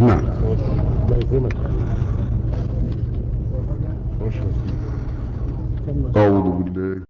نعم. أعوذ بالله.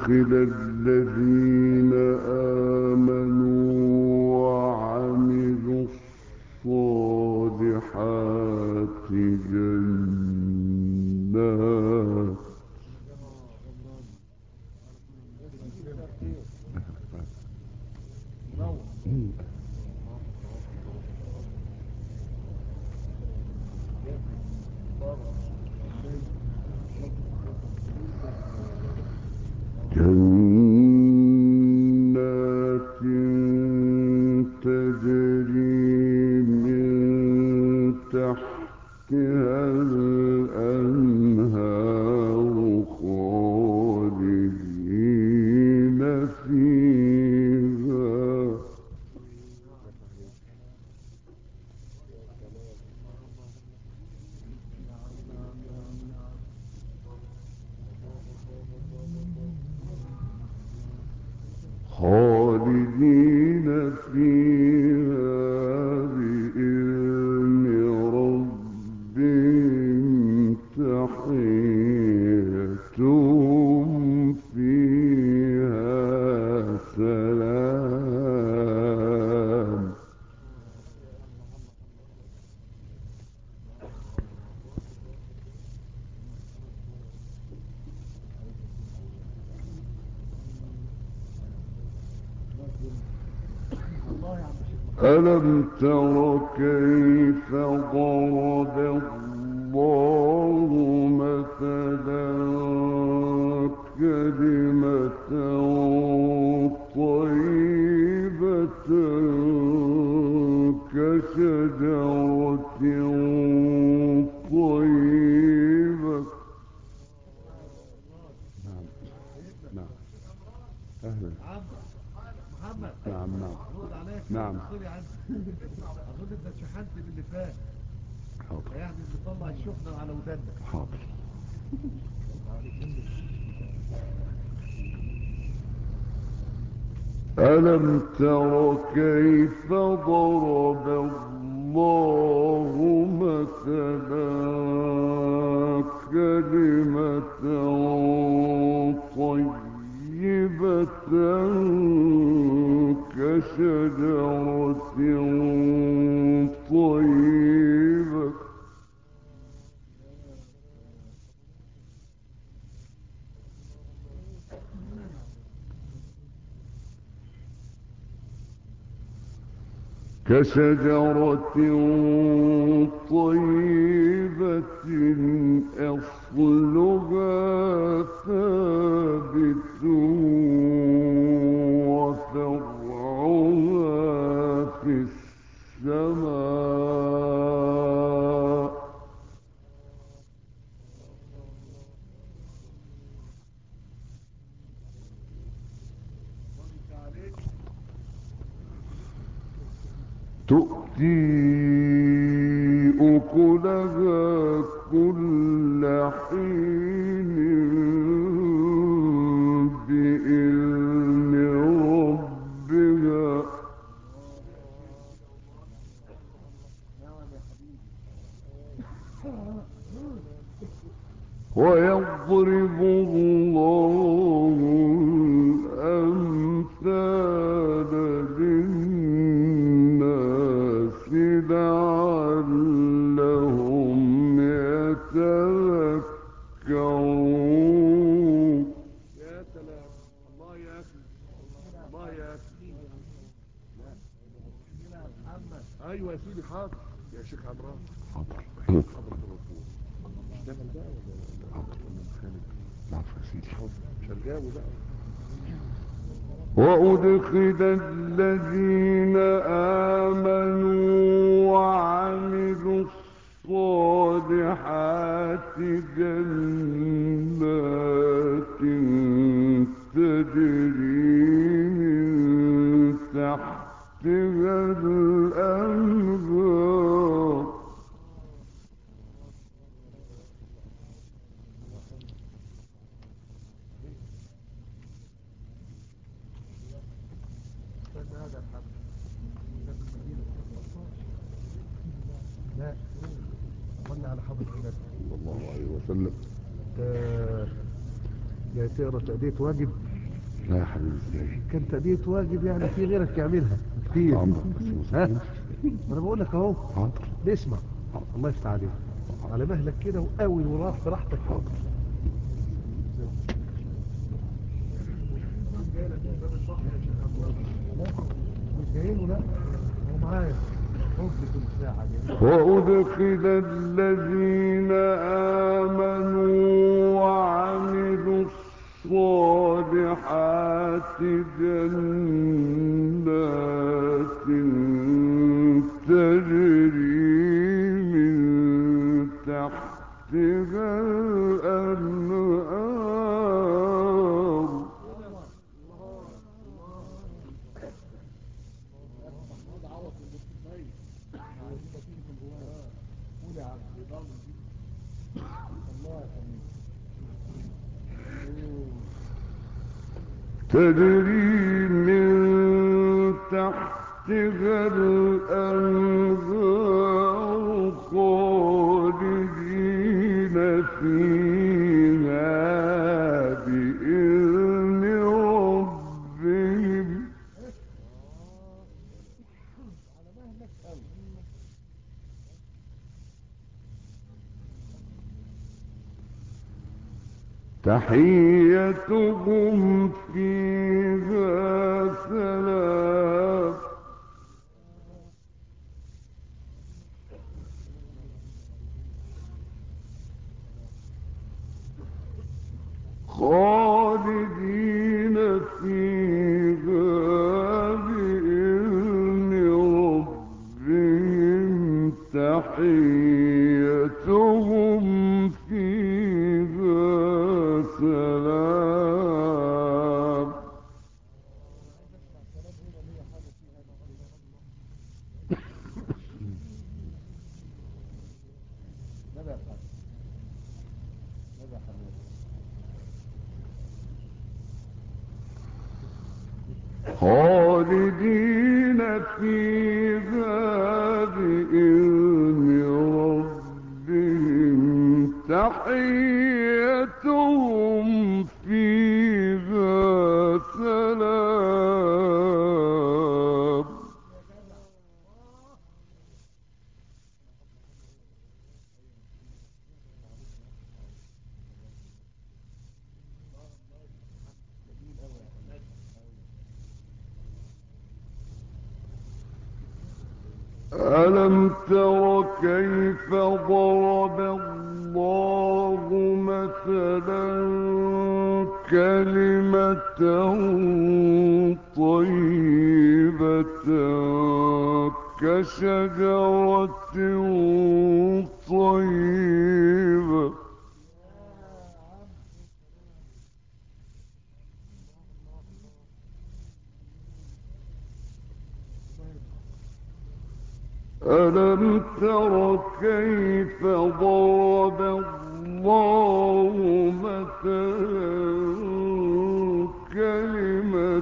وأدخل الذين آمنوا وعملوا الصالحات جنات جنات نعم. أهلا. محمد نعم نعم. نعم. سوري عني اظن انت اتشحنت باللي فات حاضر. يعني بنطلع الشحنه على ودانك حاضر. ألم تر كيف ضرب الله مثلا كلمة طيبة كشجرة طيبة كشجرة طيبة أصلها ثابت وفرعها في السماء. واجب لا يا حبيبي كان تأدية واجب يعني في غيرك يعملها كتير. عمرك انا بقول لك اهو حاضر. اسمع الله يفتح عليك. على مهلك كده وقاول وراح براحتك. حاضر. وأدخل الذين آمنوا وعملوا صالحات جنات تجري من تحت غير الأنهار تحيتهم فيها سلام. خالد ألم تر كيف ضرب الله مثلا كلمة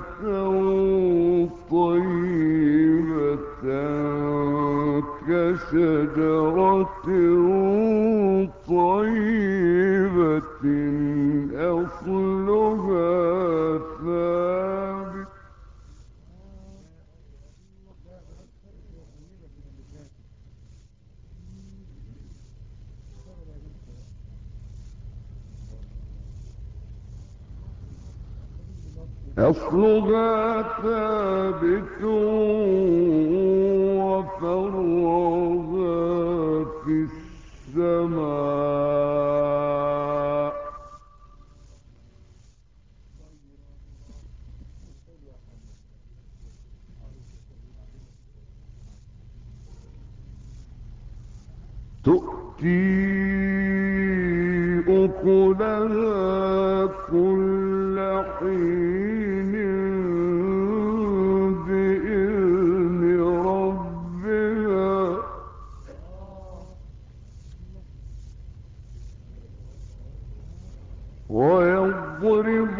طيبة كشجرة ويضرب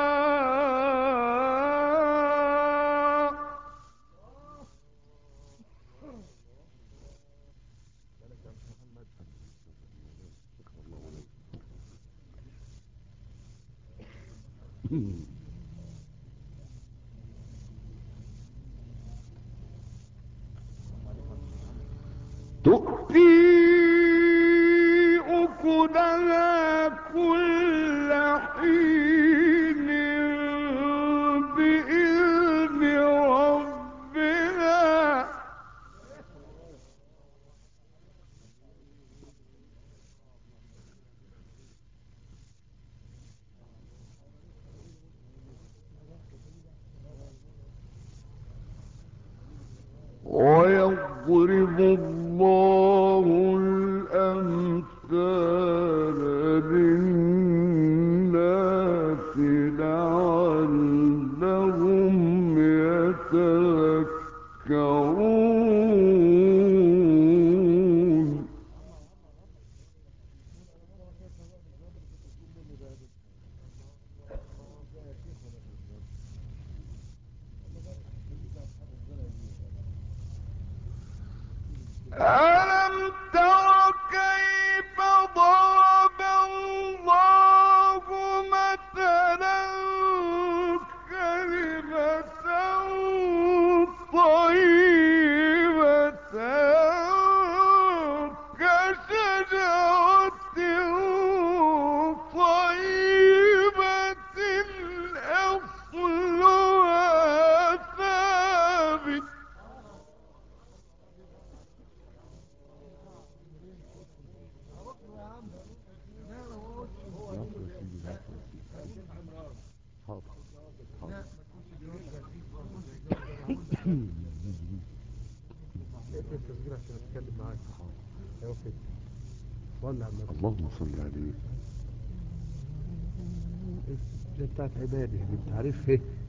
بتاعت عباده اللي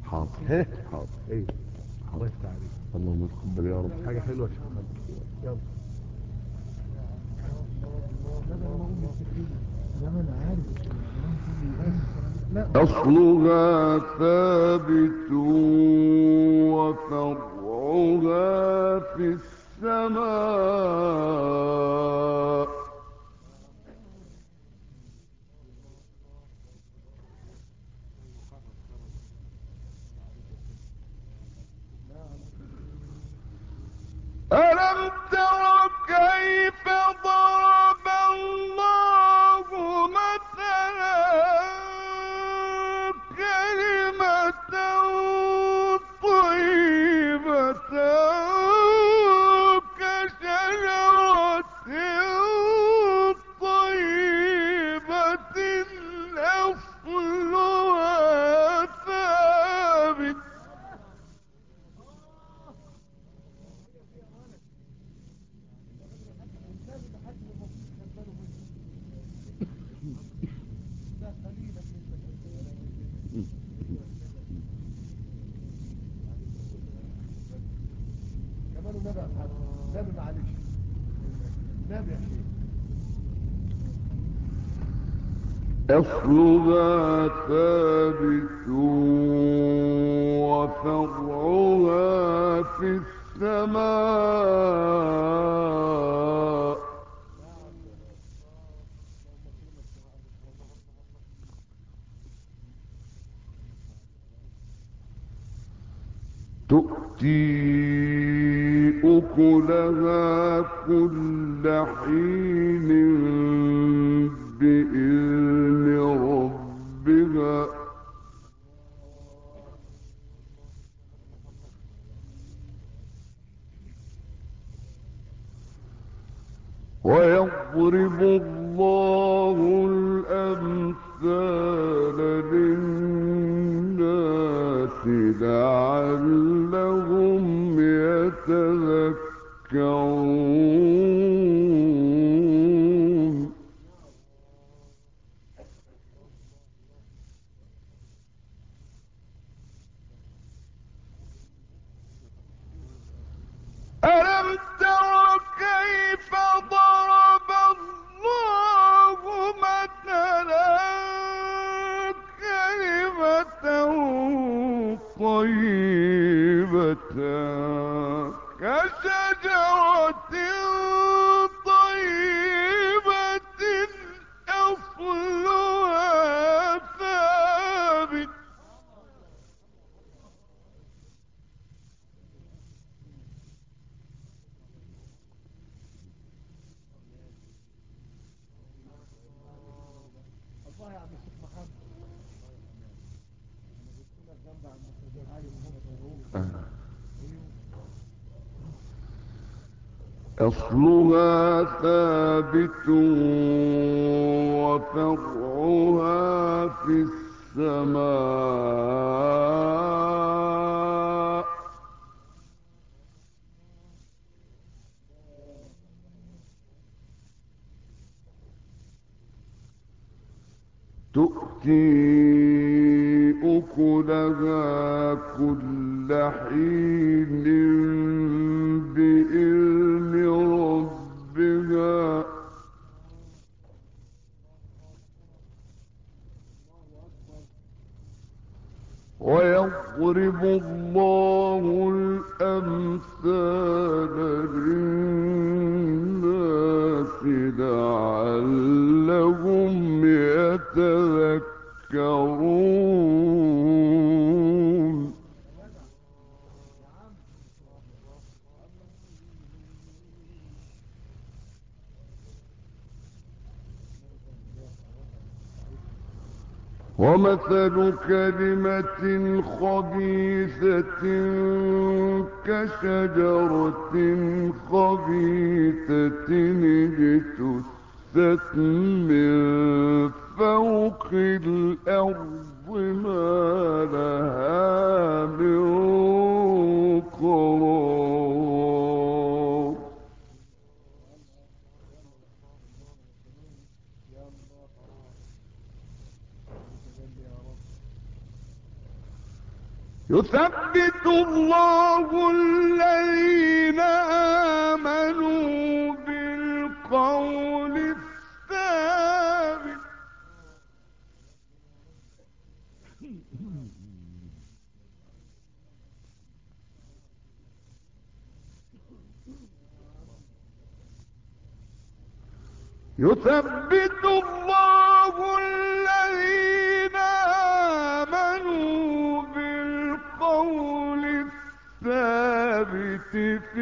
حاضر۔ حاضر۔ الله اللهم تقبل يا رب حاجه حلوه شكرا يلا أصلها ثابت وفرعها في السماء. تؤتي أكلها كل تذكرون. رب مثل كلمة خبيثة كشجرة خبيثة اجتثت من فوق الأرض. الله الذين آمنوا بالقول الثابت. يثبت الله تک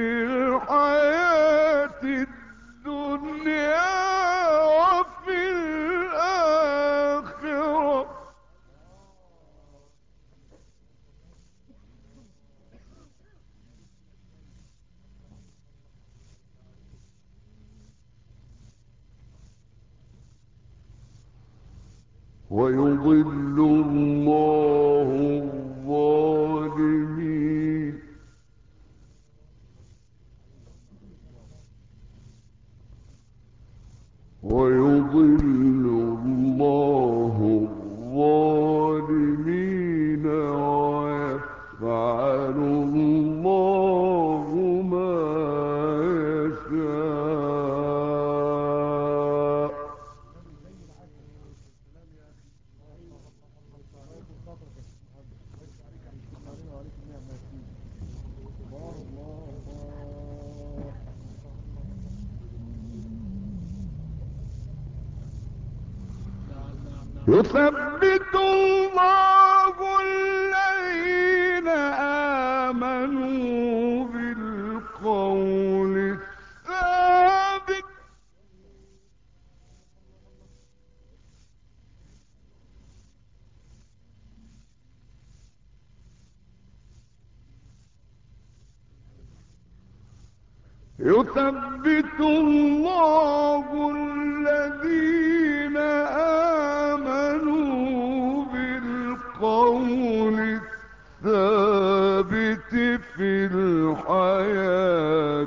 يثبت الله الذين آمنوا بالقول الثابت في الحياة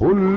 قل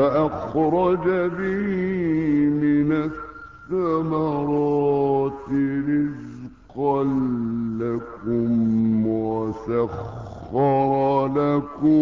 فأخرج به من الثمرات رزقا لكم وسخر لكم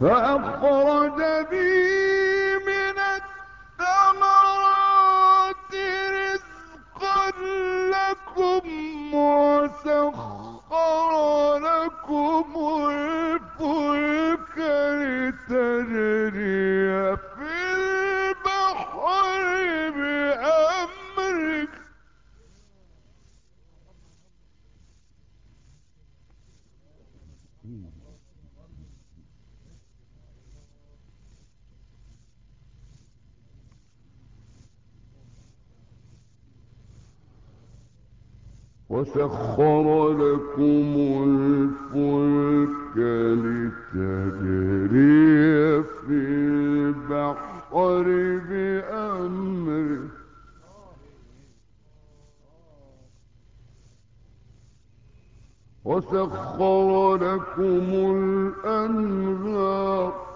فأخرج بي من الثمرات رزقا لكم وسخر لكم الفلك لتجري وسخر لكم الفلك لتجري في البحر بأمره وسخر لكم الأنهار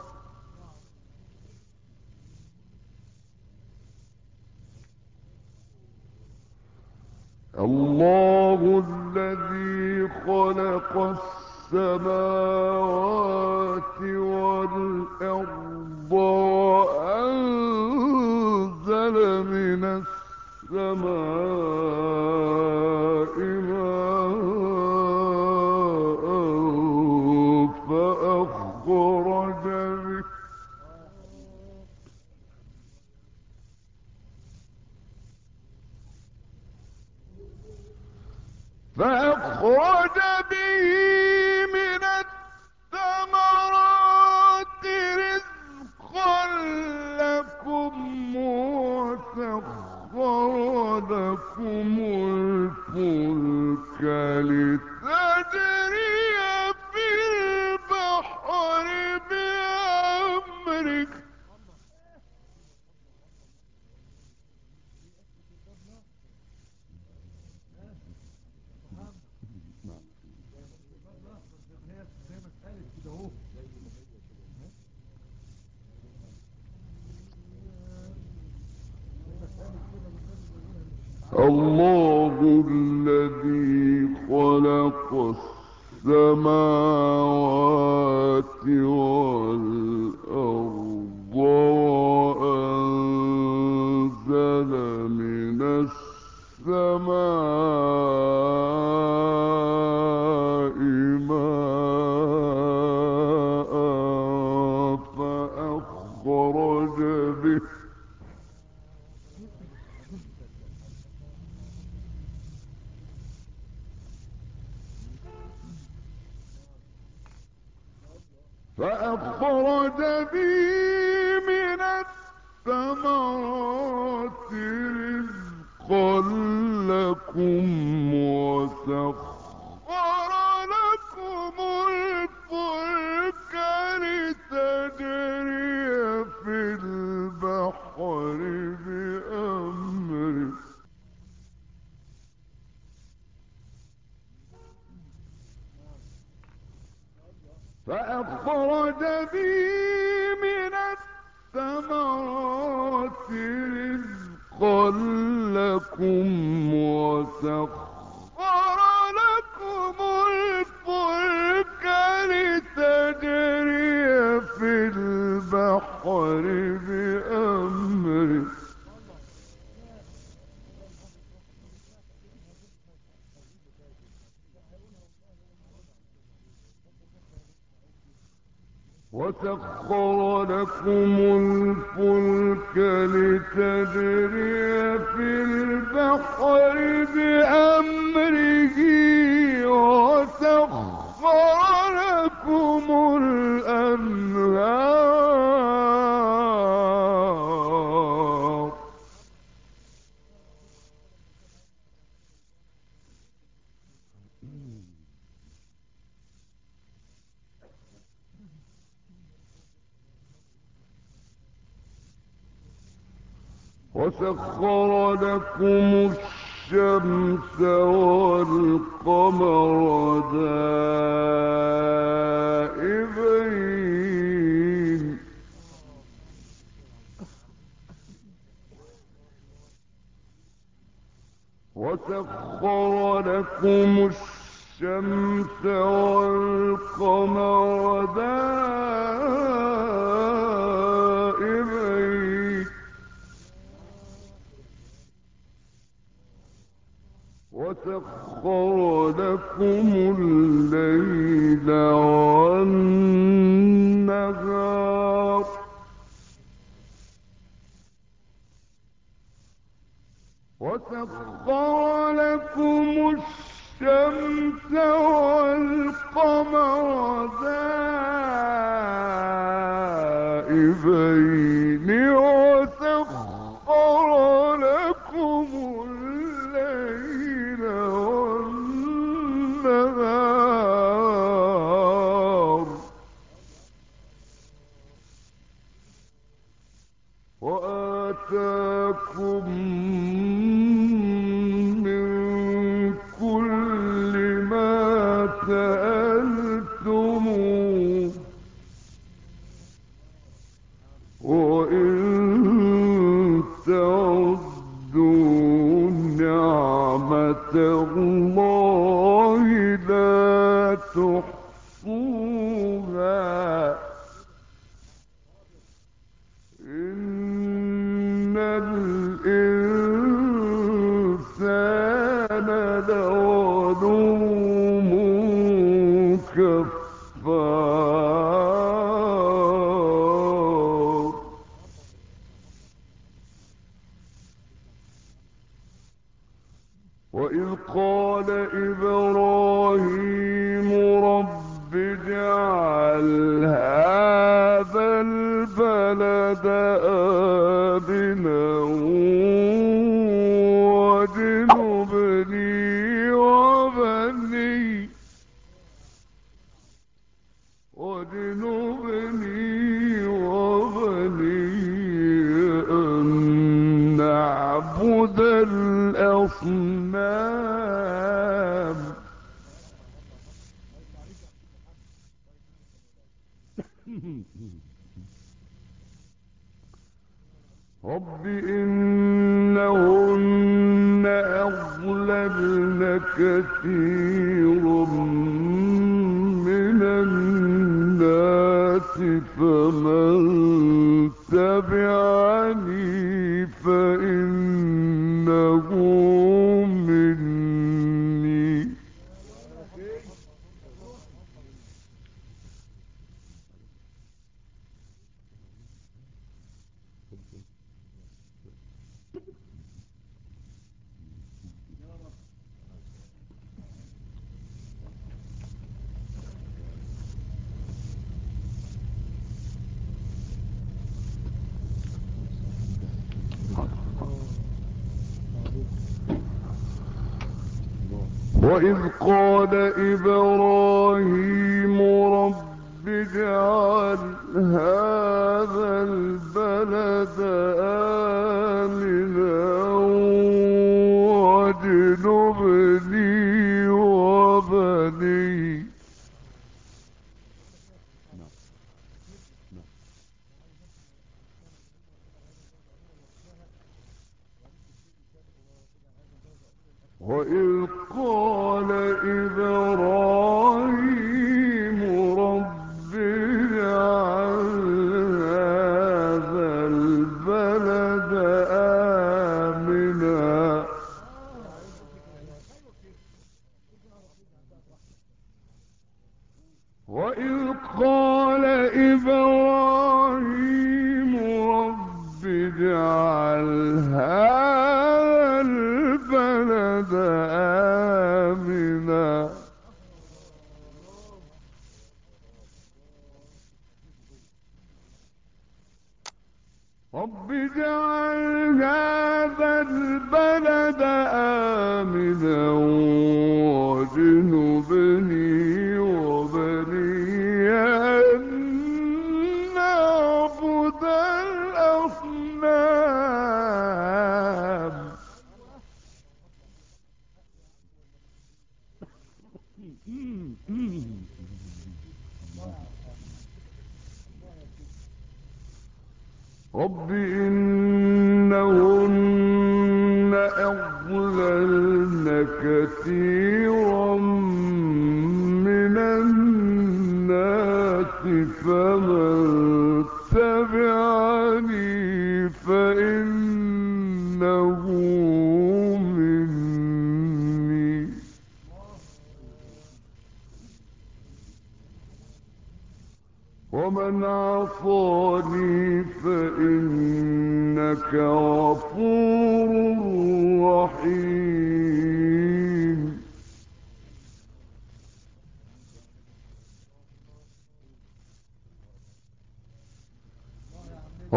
الله الذي خلق السماوات والأرض وأنزل من السماء فأخرج به من الثمرات رزقا لكم وسخر لكم الفلك لتجري في البحر بأمرك الله الذي خلق السماوات والأرض وأنزل من السماوات فأخرج به من الثمرات رزقا لكم وسخر لكم وسخر لكم الشمس والقمر دائبين. وسخر لكم الشمس والقمر دائبين. وسخر لكم الليل والنهار. وسخر لكم الشمس والقمر دائبين Yeah. الناس وإذ قال إبراهيم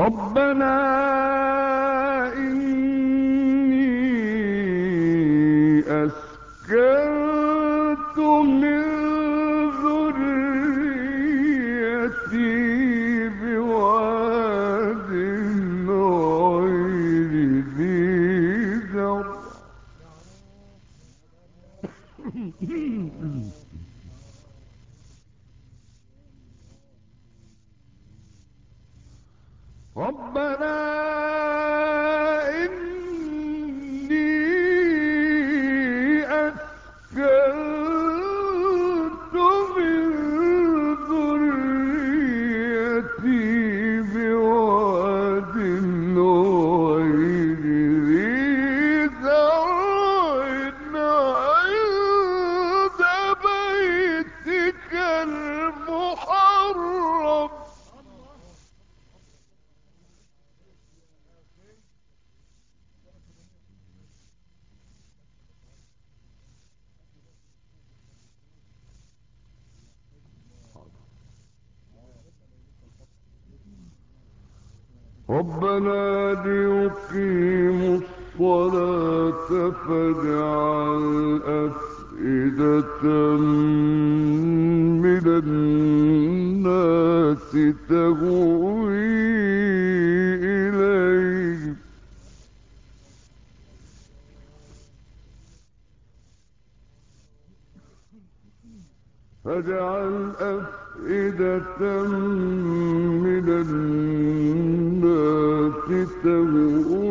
ربنا فاجعل أفئدة من الناس تهوى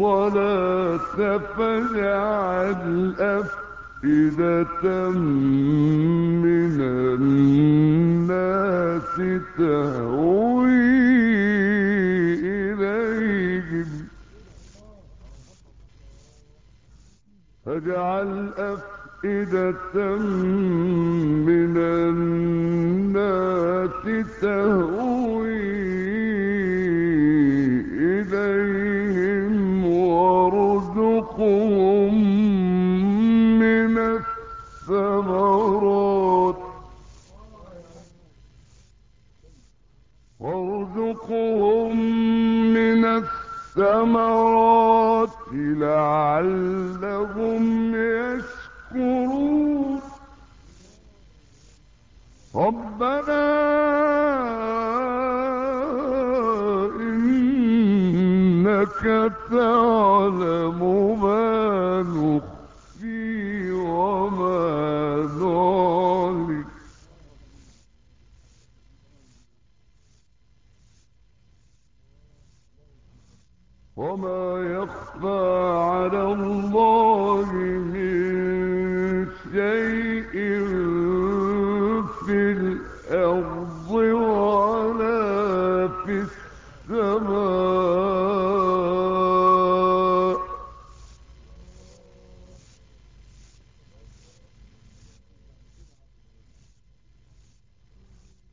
الصلاة فاجعل أفئدة من الناس تهوي إليهم. فاجعل أفئدة من الناس تهوي إليهم والثمرات لعلهم يشكرون. ربنا إنك تعلم ما نخ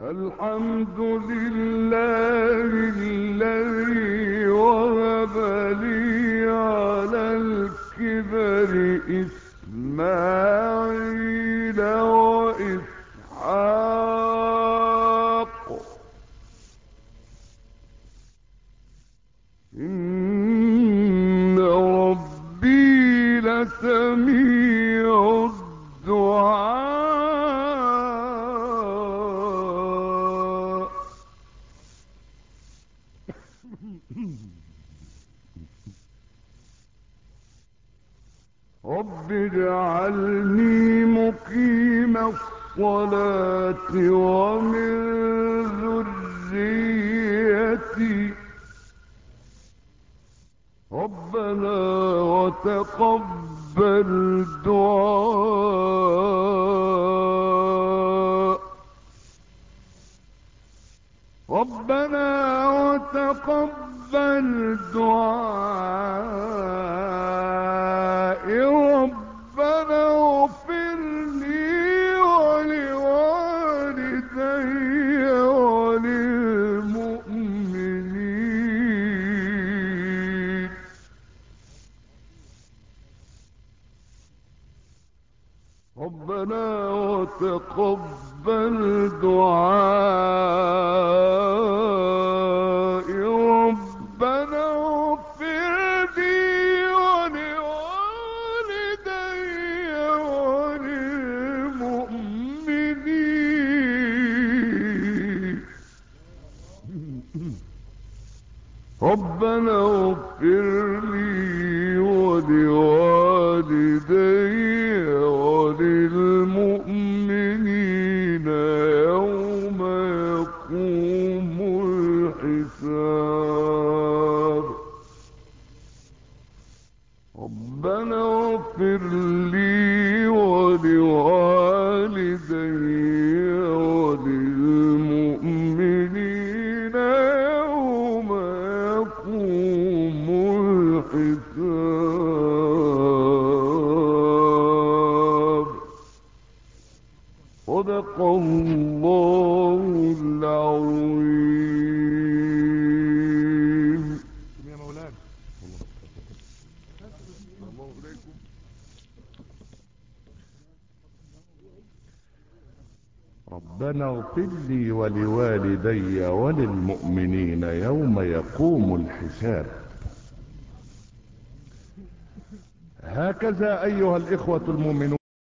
الحمد لله الذي وهب لي على الكبر ربنا وتقبل دعاء ربنا اغفر لي ولوالدي وللمؤمنين. ربنا اغفر ربنا اغفر لي ولوالدي وللمؤمنين يوم يقوم الحساب. هكذا ايها الاخوة المؤمنون